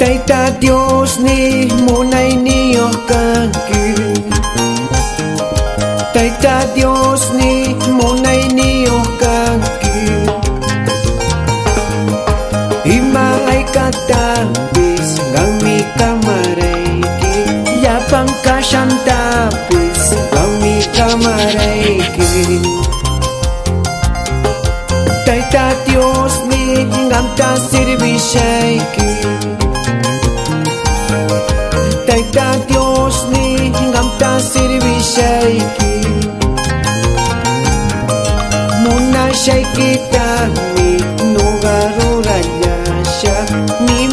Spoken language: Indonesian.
Taita Dios ni mun niyo niokkanki. Taita Dios ni mun ei niokkanki. Ima ei katapis kami kamareiki. Ja pangka ngang kami kamareki Taita Dios ni ngam ta sirvi shaiki. Taita Dios ni ngam ta servisay ki Muna siya'y kita ni Nugaro raya siya Ni